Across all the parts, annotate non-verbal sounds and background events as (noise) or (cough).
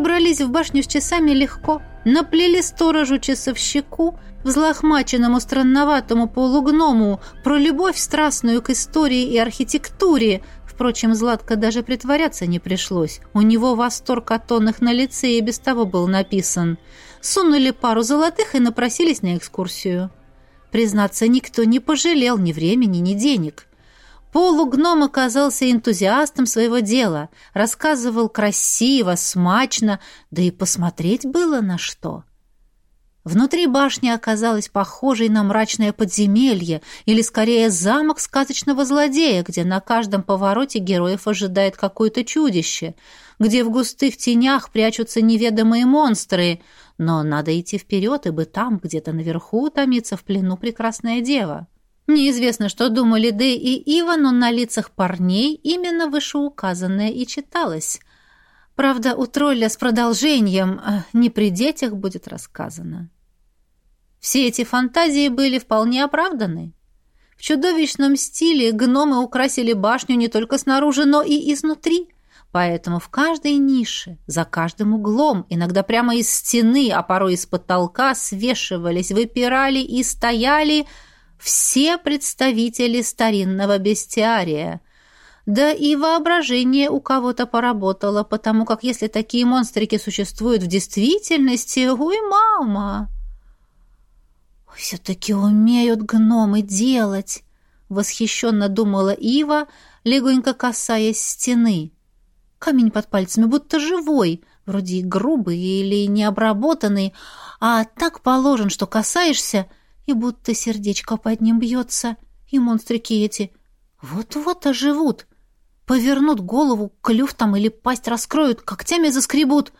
Пробрались в башню с часами легко, наплели сторожу-часовщику, взлохмаченному странноватому полугному, про любовь страстную к истории и архитектуре. Впрочем, Златко даже притворяться не пришлось. У него восторг от тонных на лице и без того был написан. Сунули пару золотых и напросились на экскурсию. Признаться, никто не пожалел ни времени, ни денег. Полугном оказался энтузиастом своего дела, рассказывал красиво, смачно, да и посмотреть было на что. Внутри башни оказалась похожей на мрачное подземелье или, скорее, замок сказочного злодея, где на каждом повороте героев ожидает какое-то чудище, где в густых тенях прячутся неведомые монстры, но надо идти вперед, ибо там, где-то наверху, томится в плену прекрасная дева. Неизвестно, что думали Дэй и Ива, но на лицах парней именно вышеуказанное и читалось. Правда, у тролля с продолжением а «не при детях» будет рассказано. Все эти фантазии были вполне оправданы. В чудовищном стиле гномы украсили башню не только снаружи, но и изнутри. Поэтому в каждой нише, за каждым углом, иногда прямо из стены, а порой из потолка, свешивались, выпирали и стояли – все представители старинного бестиария. Да и воображение у кого-то поработало, потому как если такие монстрики существуют в действительности, уй, мама! «Все-таки умеют гномы делать!» — восхищенно думала Ива, легонько касаясь стены. Камень под пальцами будто живой, вроде грубый или необработанный, а так положен, что касаешься — и будто сердечко под ним бьется, и монстрики эти вот-вот оживут, повернут голову, клюв там или пасть раскроют, когтями заскребут.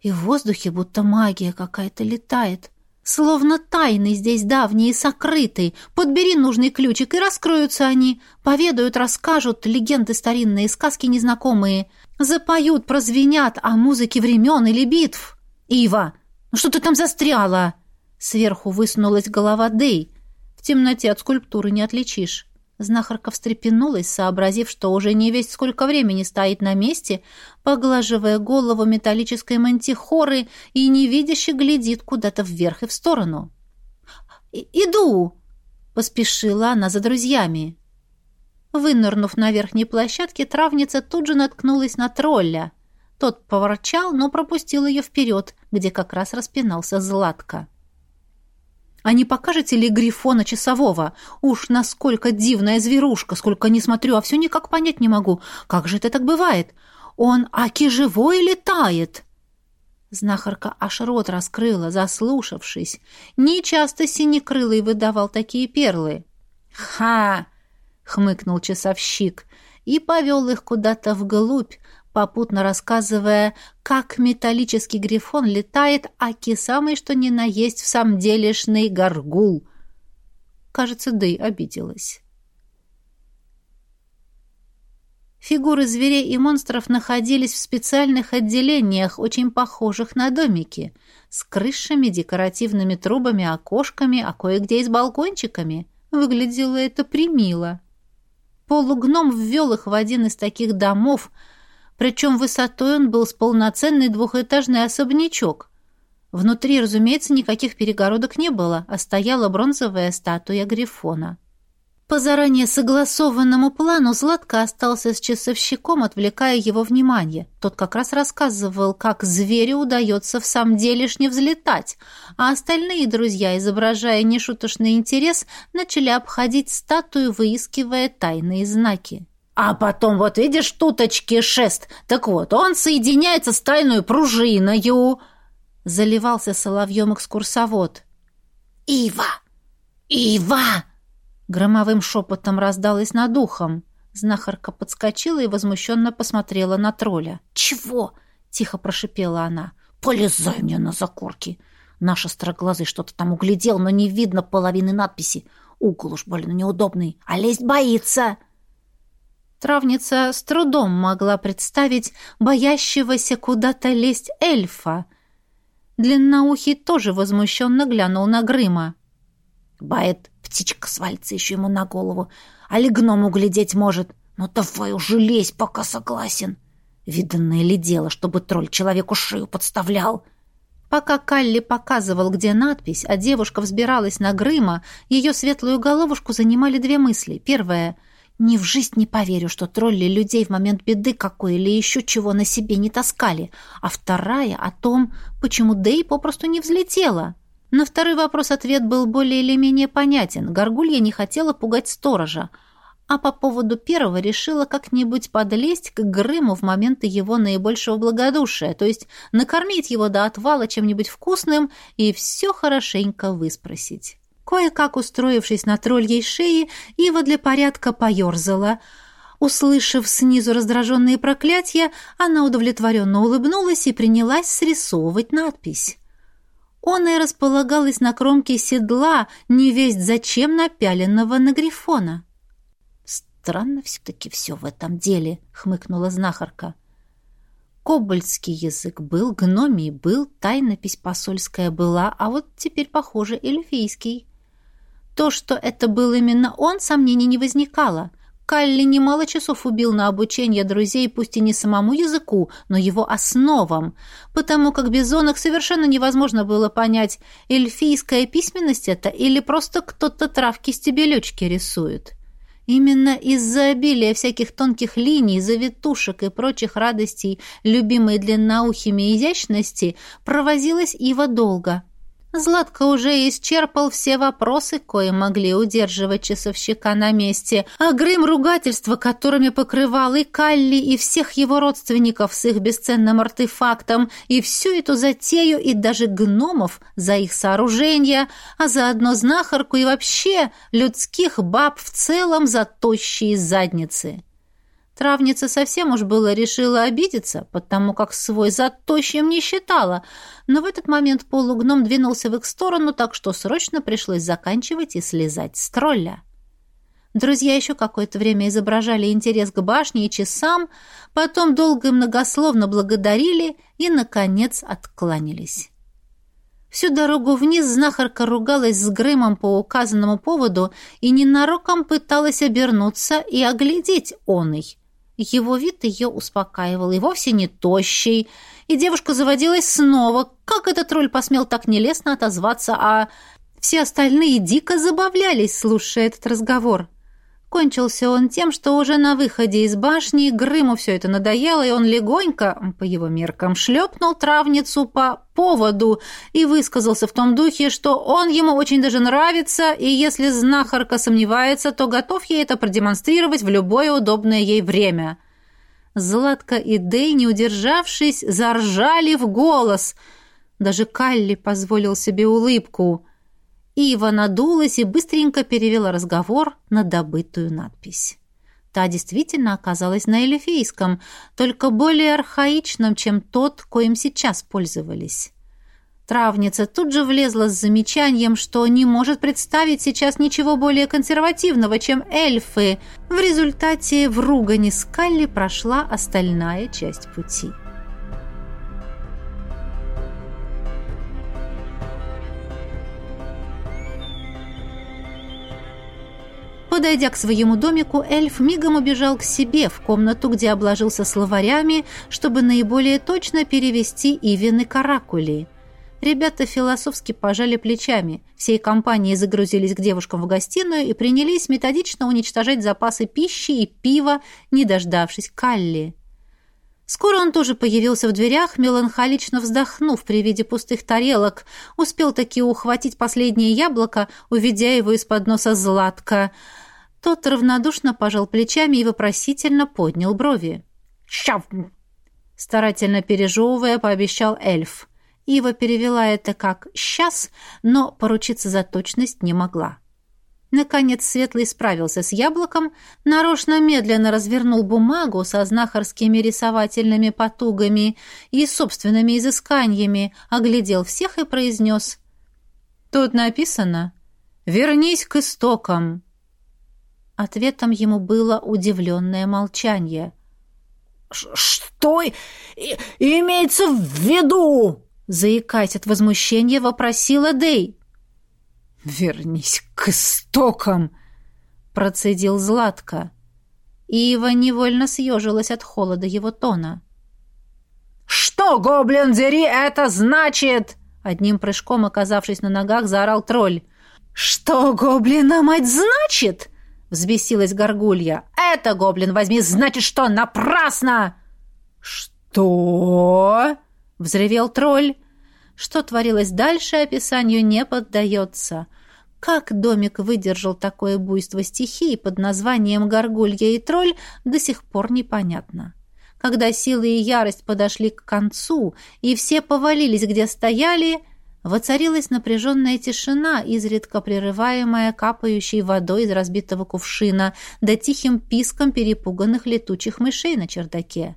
И в воздухе будто магия какая-то летает, словно тайны здесь давние сокрыты. Подбери нужный ключик, и раскроются они, поведают, расскажут легенды старинные, сказки незнакомые, запоют, прозвенят о музыке времен или битв. «Ива, ну что ты там застряла?» Сверху высунулась голова Дэй. В темноте от скульптуры не отличишь. Знахарка встрепенулась, сообразив, что уже не весь сколько времени стоит на месте, поглаживая голову металлической мантихоры и невидяще глядит куда-то вверх и в сторону. «Иду!» — поспешила она за друзьями. Вынырнув на верхней площадке, травница тут же наткнулась на тролля. Тот поворчал, но пропустил ее вперед, где как раз распинался Златко. А не покажете ли Грифона часового? Уж насколько дивная зверушка, сколько не смотрю, а все никак понять не могу. Как же это так бывает? Он аки живой летает?» Знахарка аж рот раскрыла, заслушавшись. Нечасто синекрылый выдавал такие перлы. «Ха!» — хмыкнул часовщик и повел их куда-то вглубь, попутно рассказывая, как металлический грифон летает, аки самый что ни на есть в самом делешный горгул. Кажется, Дэй обиделась. Фигуры зверей и монстров находились в специальных отделениях, очень похожих на домики, с крышами, декоративными трубами, окошками, а кое-где и с балкончиками. Выглядело это примило. Полугном ввел их в один из таких домов — причем высотой он был с полноценный двухэтажный особнячок. Внутри, разумеется, никаких перегородок не было, а стояла бронзовая статуя Грифона. По заранее согласованному плану Златко остался с часовщиком, отвлекая его внимание. Тот как раз рассказывал, как зверю удается в самом делешне взлетать, а остальные друзья, изображая нешуточный интерес, начали обходить статую, выискивая тайные знаки. А потом, вот видишь, туточки шест. Так вот, он соединяется с тайной пружиною. Заливался соловьем экскурсовод. «Ива! Ива!» Громовым шепотом раздалось над ухом. Знахарка подскочила и возмущенно посмотрела на тролля. «Чего?» — тихо прошипела она. «Полезай мне на закорки!» Наш остроглазый что-то там углядел, но не видно половины надписи. Угол уж больно неудобный, а лезть боится. Травница с трудом могла представить боящегося куда-то лезть эльфа. Длинноухий тоже возмущенно глянул на Грыма. «Бает, птичка свалится еще ему на голову, а ли гном углядеть может. Ну давай уже лезь, пока согласен. Виданное ли дело, чтобы тролль человеку шею подставлял? Пока Калли показывал, где надпись, а девушка взбиралась на Грыма, ее светлую головушку занимали две мысли. Первая — ни в жизнь не поверю, что тролли людей в момент беды какой или еще чего на себе не таскали. А вторая о том, почему Дэй попросту не взлетела. На второй вопрос ответ был более или менее понятен. Горгулья не хотела пугать сторожа. А по поводу первого решила как-нибудь подлезть к Грыму в моменты его наибольшего благодушия, то есть накормить его до отвала чем-нибудь вкусным и все хорошенько выспросить. Кое-как устроившись на тролльей шее, Ива для порядка поерзала. Услышав снизу раздраженные проклятия, она удовлетворенно улыбнулась и принялась срисовывать надпись. Он и располагалась на кромке седла, невесть зачем напяленного на Грифона. «Странно все-таки все в этом деле», — хмыкнула знахарка. Кобальтский язык был, гномий был, тайнопись посольская была, а вот теперь, похоже, эльфийский. То, что это был именно он, сомнений не возникало. Калли немало часов убил на обучение друзей, пусть и не самому языку, но его основам, потому как без онок совершенно невозможно было понять, эльфийская письменность это или просто кто-то травки-стебелечки рисует. Именно из-за обилия всяких тонких линий, завитушек и прочих радостей, любимой длинноухими изящности, провозилась Ива долго — Златко уже исчерпал все вопросы, кои могли удерживать часовщика на месте, а грым ругательства, которыми покрывал и Калли, и всех его родственников с их бесценным артефактом, и всю эту затею, и даже гномов за их сооружение, а заодно знахарку и вообще людских баб в целом за тощие задницы. Травница совсем уж было решила обидеться, потому как свой затощим не считала, но в этот момент полугном двинулся в их сторону, так что срочно пришлось заканчивать и слезать с тролля. Друзья еще какое-то время изображали интерес к башне и часам, потом долго и многословно благодарили и, наконец, откланялись. Всю дорогу вниз знахарка ругалась с Грымом по указанному поводу и ненароком пыталась обернуться и оглядеть оный. Его вид ее успокаивал, и вовсе не тощий. И девушка заводилась снова. Как этот тролль посмел так нелестно отозваться, а все остальные дико забавлялись, слушая этот разговор. Кончился он тем, что уже на выходе из башни Грыму все это надоело, и он легонько, по его меркам, шлепнул травницу по поводу и высказался в том духе, что он ему очень даже нравится, и если знахарка сомневается, то готов ей это продемонстрировать в любое удобное ей время. Златка и Дэй, не удержавшись, заржали в голос. Даже Калли позволил себе улыбку — Ива надулась и быстренько перевела разговор на добытую надпись. Та действительно оказалась на эльфийском, только более архаичном, чем тот, коим сейчас пользовались. Травница тут же влезла с замечанием, что не может представить сейчас ничего более консервативного, чем эльфы. В результате в ругани Скалли прошла остальная часть пути. Подойдя к своему домику, эльф мигом убежал к себе в комнату, где обложился словарями, чтобы наиболее точно перевести Ивины каракули. Ребята философски пожали плечами. Всей компанией загрузились к девушкам в гостиную и принялись методично уничтожать запасы пищи и пива, не дождавшись Калли. Скоро он тоже появился в дверях, меланхолично вздохнув при виде пустых тарелок, успел таки ухватить последнее яблоко, уведя его из-под носа Златка. Тот равнодушно пожал плечами и вопросительно поднял брови. «Щав!» Старательно пережевывая, пообещал эльф. Ива перевела это как «сейчас», но поручиться за точность не могла. Наконец Светлый справился с яблоком, нарочно медленно развернул бумагу со знахарскими рисовательными потугами и собственными изысканиями, оглядел всех и произнес «Тут написано «Вернись к истокам». Ответом ему было удивленное молчание. «Что имеется в виду?» Заикаясь от возмущения, вопросила Дэй. «Вернись к истокам!» — процедил Златко. Ива невольно съежилась от холода его тона. «Что, гоблин, дери, это значит?» Одним прыжком, оказавшись на ногах, заорал тролль. «Что, гоблина мать, значит?» Взбесилась горгулья. «Это, гоблин, возьми, значит что, напрасно!» «Что?» — взревел тролль. Что творилось дальше, описанию не поддается. Как домик выдержал такое буйство стихий под названием «Горгулья и тролль» до сих пор непонятно. Когда силы и ярость подошли к концу, и все повалились, где стояли, воцарилась напряженная тишина, изредка прерываемая капающей водой из разбитого кувшина, да тихим писком перепуганных летучих мышей на чердаке.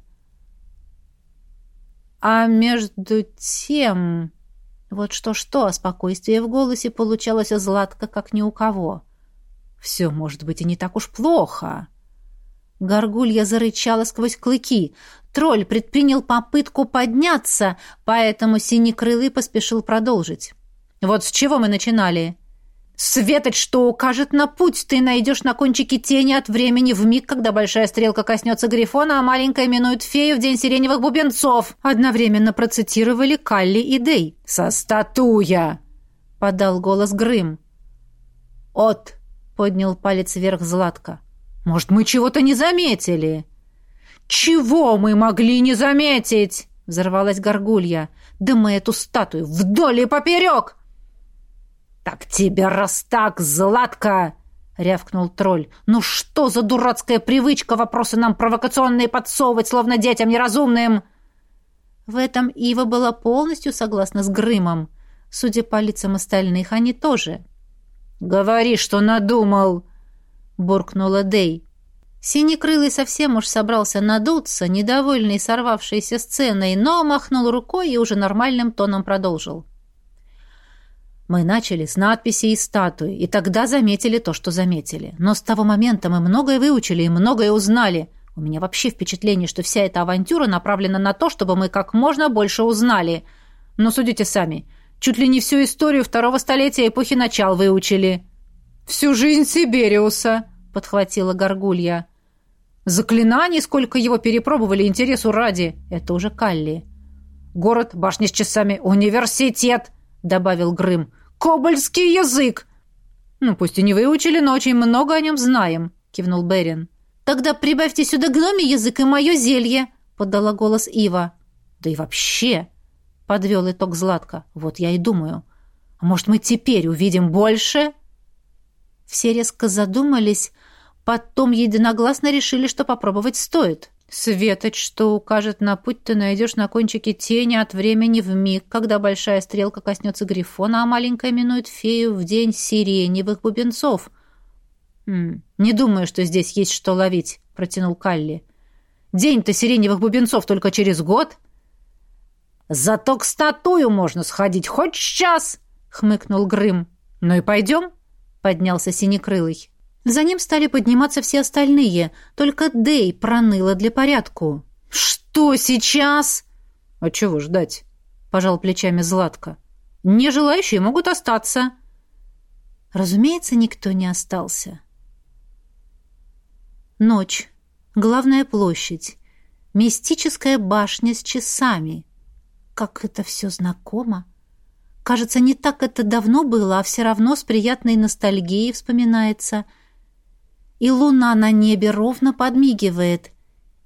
А между тем... Вот что-что, а спокойствие в голосе получалось у Златка как ни у кого. Все, может быть, и не так уж плохо. Горгулья зарычала сквозь клыки. Тролль предпринял попытку подняться, поэтому Синекрылый поспешил продолжить. «Вот с чего мы начинали?» Светоч, что укажет на путь, ты найдешь на кончике тени от времени в миг, когда большая стрелка коснется Грифона, а маленькая минует фею в день сиреневых бубенцов. Одновременно процитировали Калли и Дей. «Со статуя!» — подал голос Грым. «От!» — поднял палец вверх Златка. «Может, мы чего-то не заметили?» «Чего мы могли не заметить?» — взорвалась Горгулья. «Да мы эту статую вдоль и поперек!» «Так тебе раз так, Златка!» — рявкнул тролль. «Ну что за дурацкая привычка вопросы нам провокационные подсовывать, словно детям неразумным?» В этом Ива была полностью согласна с Грымом. Судя по лицам остальных, они тоже. «Говори, что надумал!» — буркнула Дей. Синекрылый совсем уж собрался надуться, недовольный сорвавшейся сценой, но махнул рукой и уже нормальным тоном продолжил. Мы начали с надписи и статуи, и тогда заметили то, что заметили. Но с того момента мы многое выучили и многое узнали. У меня вообще впечатление, что вся эта авантюра направлена на то, чтобы мы как можно больше узнали. Но судите сами, чуть ли не всю историю второго столетия эпохи начал выучили. «Всю жизнь Сибириуса», — подхватила Горгулья. «Заклинаний, сколько его перепробовали интересу ради, это уже Калли». «Город, башня с часами, университет», добавил Грым. «Кобальский язык!» «Ну, пусть и не выучили, но очень много о нем знаем», — кивнул Берин. «Тогда прибавьте сюда гноми язык и мое зелье», — подала голос Ива. «Да и вообще», — подвел итог Златка. «Вот я и думаю. А может, мы теперь увидим больше?» Все резко задумались, потом единогласно решили, что попробовать стоит. Светоч, что укажет на путь, ты найдешь на кончике тени от времени в миг, когда большая стрелка коснется Грифона, а маленькая минует фею в день сиреневых бубенцов. «М не думаю, что здесь есть что ловить», — протянул Калли. «День-то сиреневых бубенцов только через год». «Зато к статую можно сходить хоть час», — хмыкнул Грым. «Ну и пойдем», — поднялся Синекрылый. За ним стали подниматься все остальные, только Дэй проныла для порядку. «Что сейчас?» «А чего ждать?» — пожал плечами Златко. «Не желающие могут остаться». Разумеется, никто не остался. Ночь. Главная площадь. Мистическая башня с часами. Как это все знакомо. Кажется, не так это давно было, а все равно с приятной ностальгией вспоминается — и луна на небе ровно подмигивает,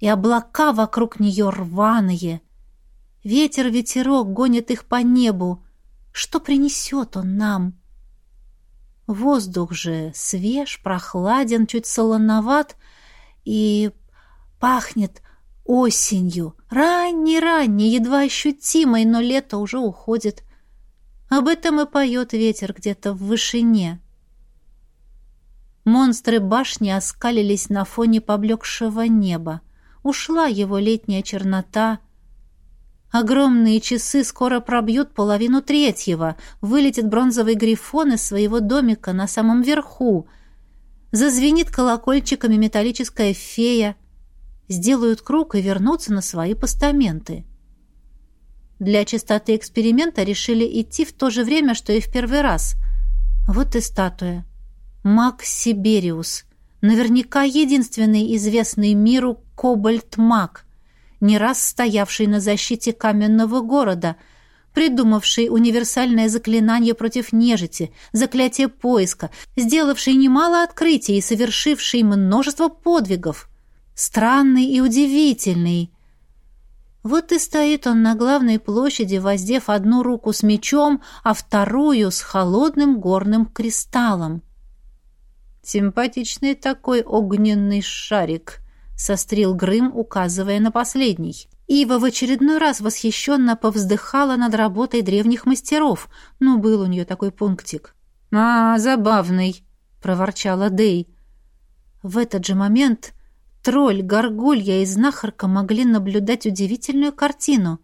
и облака вокруг нее рваные. Ветер-ветерок гонит их по небу. Что принесет он нам? Воздух же свеж, прохладен, чуть солоноват и пахнет осенью, ранней-ранней, едва ощутимой, но лето уже уходит. Об этом и поет ветер где-то в вышине. Монстры башни оскалились на фоне поблекшего неба. Ушла его летняя чернота. Огромные часы скоро пробьют половину третьего. Вылетит бронзовый грифон из своего домика на самом верху. Зазвенит колокольчиками металлическая фея. Сделают круг и вернутся на свои постаменты. Для чистоты эксперимента решили идти в то же время, что и в первый раз. Вот и статуя. Маг Сибириус. Наверняка единственный известный миру кобальт-маг. не раз стоявший на защите каменного города, придумавший универсальное заклинание против нежити, заклятие поиска, сделавший немало открытий и совершивший множество подвигов. Странный и удивительный. Вот и стоит он на главной площади, воздев одну руку с мечом, а вторую с холодным горным кристаллом. «Симпатичный такой огненный шарик», — сострил Грым, указывая на последний. Ива в очередной раз восхищенно повздыхала над работой древних мастеров. Ну, был у нее такой пунктик. «А, забавный», — проворчала Дей. В этот же момент тролль, горгулья и знахарка могли наблюдать удивительную картину.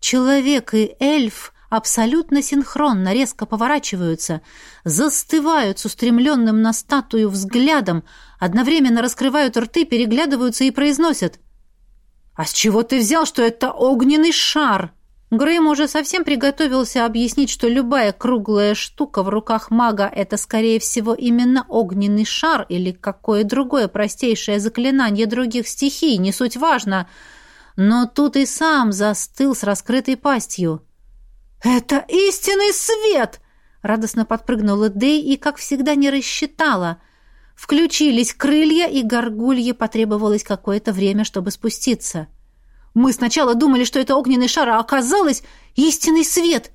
Человек и эльф абсолютно синхронно резко поворачиваются, застывают с устремленным на статую взглядом, одновременно раскрывают рты, переглядываются и произносят «А с чего ты взял, что это огненный шар?» Грэм уже совсем приготовился объяснить, что любая круглая штука в руках мага — это, скорее всего, именно огненный шар или какое другое простейшее заклинание других стихий, не суть важно. Но тут и сам застыл с раскрытой пастью. «Это истинный свет!» — радостно подпрыгнула Дэй и, как всегда, не рассчитала. Включились крылья, и горгулье потребовалось какое-то время, чтобы спуститься. «Мы сначала думали, что это огненный шар, а оказалось истинный свет!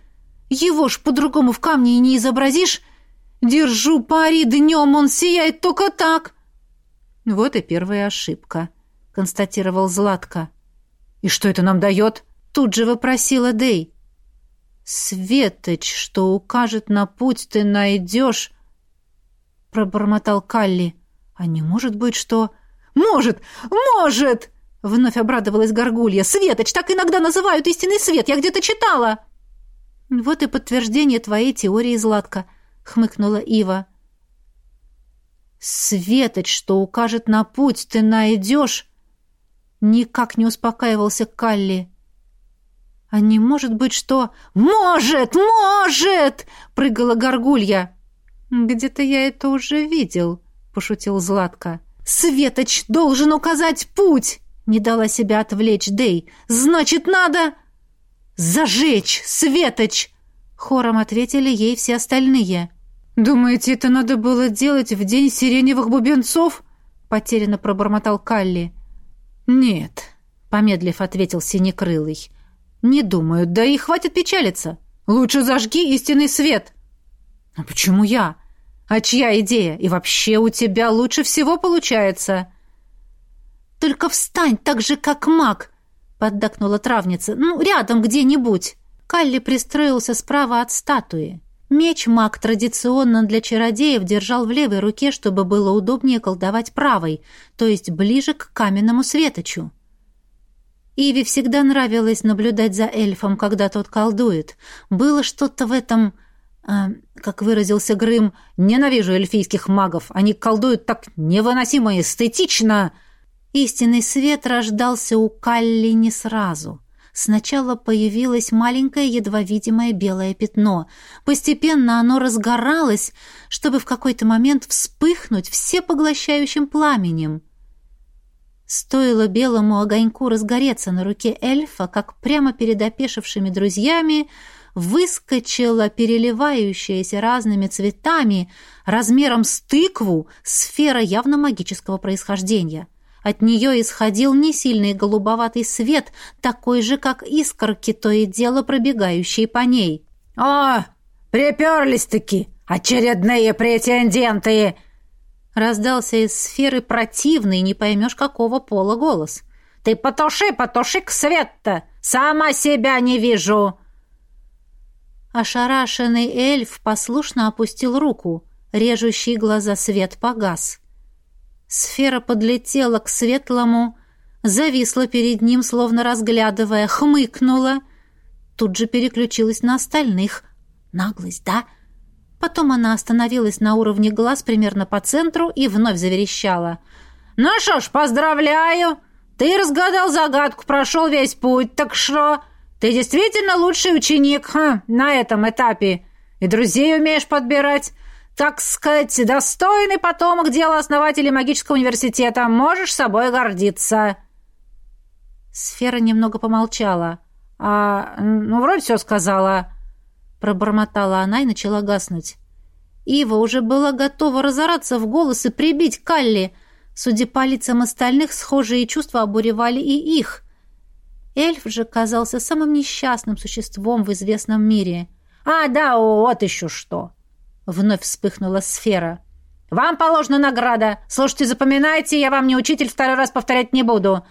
Его ж по-другому в камне и не изобразишь! Держу пари, днем он сияет только так!» «Вот и первая ошибка», — констатировал Златко. «И что это нам дает?» — тут же вопросила Дэй. «Светоч, что укажет на путь, ты найдешь...» Пробормотал Калли. «А не может быть, что...» «Может! Может!» Вновь обрадовалась Горгулья. «Светоч! Так иногда называют истинный свет! Я где-то читала!» «Вот и подтверждение твоей теории, Златка», — хмыкнула Ива. «Светоч, что укажет на путь, ты найдешь...» Никак не успокаивался Калли. А не может быть, что... «Может! Может!» — прыгала горгулья. «Где-то я это уже видел», — пошутил Златко. «Светоч должен указать путь!» — не дала себя отвлечь Дей. «Значит, надо...» «Зажечь! Светоч!» — хором ответили ей все остальные. «Думаете, это надо было делать в день сиреневых бубенцов?» — потерянно пробормотал Калли. «Нет», — помедлив ответил Синекрылый. «Не думаю. Да и хватит печалиться. Лучше зажги истинный свет». «А почему я? А чья идея? И вообще у тебя лучше всего получается». «Только встань так же, как маг», — поддакнула травница. «Ну, рядом где-нибудь». Калли пристроился справа от статуи. Меч маг традиционно для чародеев держал в левой руке, чтобы было удобнее колдовать правой, то есть ближе к каменному светочу. Иве всегда нравилось наблюдать за эльфом, когда тот колдует. Было что-то в этом, э, как выразился Грым, «ненавижу эльфийских магов, они колдуют так невыносимо эстетично». Истинный свет рождался у Калли не сразу. Сначала появилось маленькое едва видимое белое пятно. Постепенно оно разгоралось, чтобы в какой-то момент вспыхнуть всепоглощающим пламенем — Стоило белому огоньку разгореться на руке эльфа, как прямо перед опешившими друзьями выскочила переливающаяся разными цветами, размером с тыкву, сфера явно магического происхождения. От нее исходил несильный голубоватый свет, такой же, как искорки, то и дело пробегающие по ней. «О, приперлись-таки! Очередные претенденты!» Раздался из сферы противный, не поймешь какого пола голос. «Ты потуши, потуши к свет-то! Сама себя не вижу!» Ошарашенный эльф послушно опустил руку. Режущий глаза свет погас. Сфера подлетела к светлому, зависла перед ним, словно разглядывая, хмыкнула. Тут же переключилась на остальных. «Наглость, да?» Потом она остановилась на уровне глаз примерно по центру и вновь заверещала. «Ну что ж, поздравляю! Ты разгадал загадку, прошел весь путь, так что... Ты действительно лучший ученик ха, на этом этапе. И друзей умеешь подбирать. Так сказать, достойный потомок дела основателей магического университета. Можешь собой гордиться». Сфера немного помолчала. «А, ну, вроде все сказала», — пробормотала она и начала гаснуть. Ива уже была готова разораться в голос и прибить Калли. Судя по лицам остальных, схожие чувства обуревали и их. Эльф же казался самым несчастным существом в известном мире. «А, да, вот еще что!» Вновь вспыхнула сфера. «Вам положена награда. Слушайте, запоминайте, я вам не учитель, второй раз повторять не буду.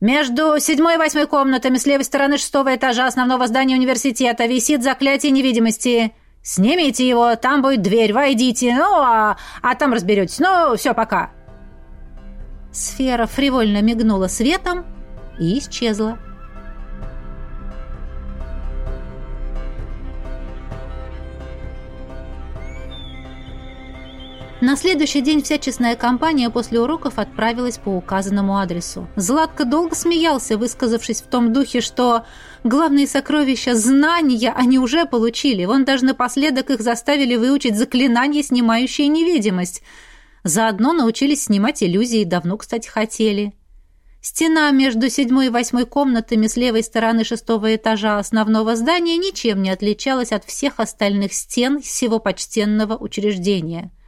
Между седьмой и восьмой комнатами с левой стороны шестого этажа основного здания университета висит заклятие невидимости. Снимите его, там будет дверь, войдите, ну, а, а там разберетесь. Ну, все, пока». Сфера фривольно мигнула светом и исчезла. На следующий день вся честная компания после уроков отправилась по указанному адресу. Златко долго смеялся, высказавшись в том духе, что главные сокровища знания они уже получили. Вон даже напоследок их заставили выучить заклинание, снимающее невидимость. Заодно научились снимать иллюзии, давно, кстати, хотели. Стена между седьмой и восьмой комнатами с левой стороны шестого этажа основного здания ничем не отличалась от всех остальных стен всего почтенного учреждения –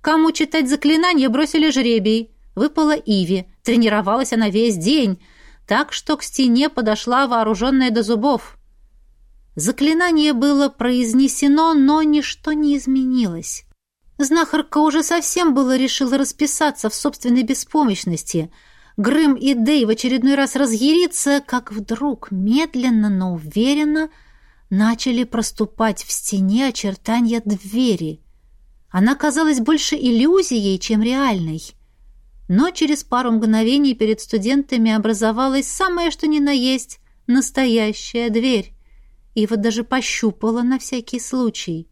Кому читать заклинания бросили жребий. Выпала Иви. Тренировалась она весь день, так что к стене подошла вооруженная до зубов. Заклинание было произнесено, но ничто не изменилось. Знахарка уже совсем было решила расписаться в собственной беспомощности. Грым и Дэй в очередной раз разъяриться, как вдруг, медленно, но уверенно, начали проступать в стене очертания двери — она казалась больше иллюзией, чем реальной. Но через пару мгновений перед студентами образовалась самое что ни на есть настоящая дверь. И вот даже пощупала на всякий случай.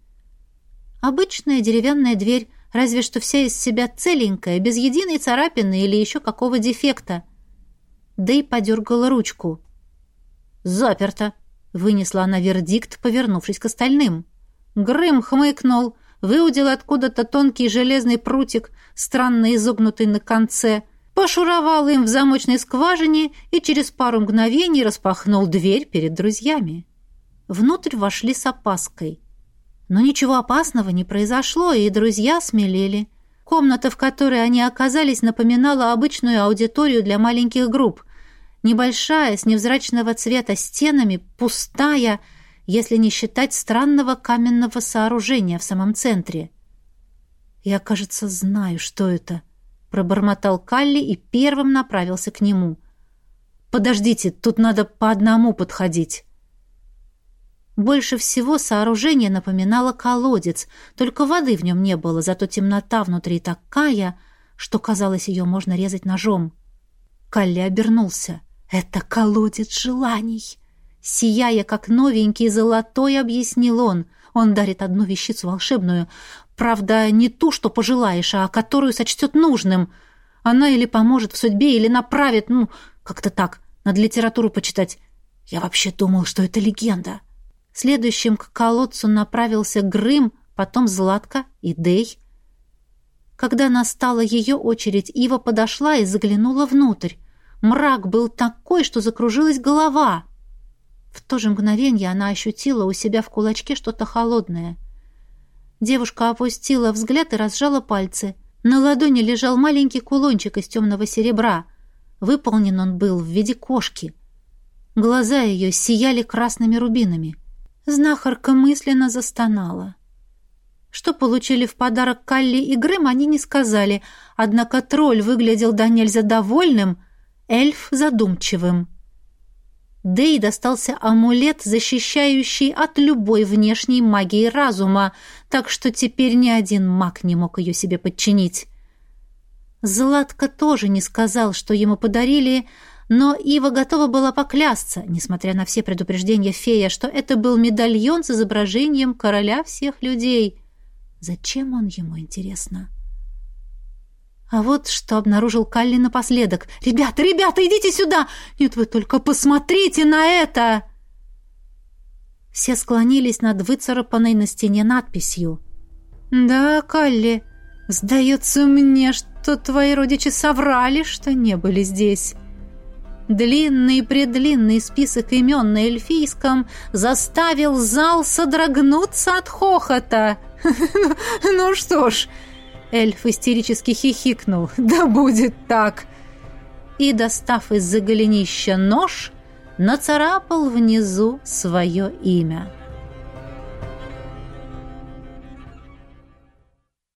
Обычная деревянная дверь, разве что вся из себя целенькая, без единой царапины или еще какого дефекта. Да и подергала ручку. «Заперто!» — вынесла она вердикт, повернувшись к остальным. Грым хмыкнул — выудил откуда-то тонкий железный прутик, странно изогнутый на конце, пошуровал им в замочной скважине и через пару мгновений распахнул дверь перед друзьями. Внутрь вошли с опаской. Но ничего опасного не произошло, и друзья смелели. Комната, в которой они оказались, напоминала обычную аудиторию для маленьких групп. Небольшая, с невзрачного цвета стенами, пустая — если не считать странного каменного сооружения в самом центре. «Я, кажется, знаю, что это», — пробормотал Калли и первым направился к нему. «Подождите, тут надо по одному подходить». Больше всего сооружение напоминало колодец, только воды в нем не было, зато темнота внутри такая, что, казалось, ее можно резать ножом. Калли обернулся. «Это колодец желаний!» Сияя, как новенький золотой, объяснил он. Он дарит одну вещицу волшебную. Правда, не ту, что пожелаешь, а которую сочтет нужным. Она или поможет в судьбе, или направит, ну, как-то так, надо литературу почитать. Я вообще думал, что это легенда. Следующим к колодцу направился Грым, потом Златка и Дей. Когда настала ее очередь, Ива подошла и заглянула внутрь. Мрак был такой, что закружилась голова. В то же мгновение она ощутила у себя в кулачке что-то холодное. Девушка опустила взгляд и разжала пальцы. На ладони лежал маленький кулончик из темного серебра. Выполнен он был в виде кошки. Глаза ее сияли красными рубинами. Знахарка мысленно застонала. Что получили в подарок Калли и Грэм, они не сказали, однако тролль выглядел до нельзя довольным, эльф задумчивым. Дэй достался амулет, защищающий от любой внешней магии разума, так что теперь ни один маг не мог ее себе подчинить. Златка тоже не сказал, что ему подарили, но Ива готова была поклясться, несмотря на все предупреждения фея, что это был медальон с изображением короля всех людей. Зачем он ему, интересно? — а вот что обнаружил Калли напоследок. «Ребята, ребята, идите сюда! Нет, вы только посмотрите на это!» Все склонились над выцарапанной на стене надписью. «Да, Калли, сдается мне, что твои родичи соврали, что не были здесь». Длинный-предлинный список имен на эльфийском заставил зал содрогнуться от хохота. (laughs) «Ну что ж...» Эльф истерически хихикнул. (laughs) «Да будет так!» И, достав из-за голенища нож, нацарапал внизу свое имя –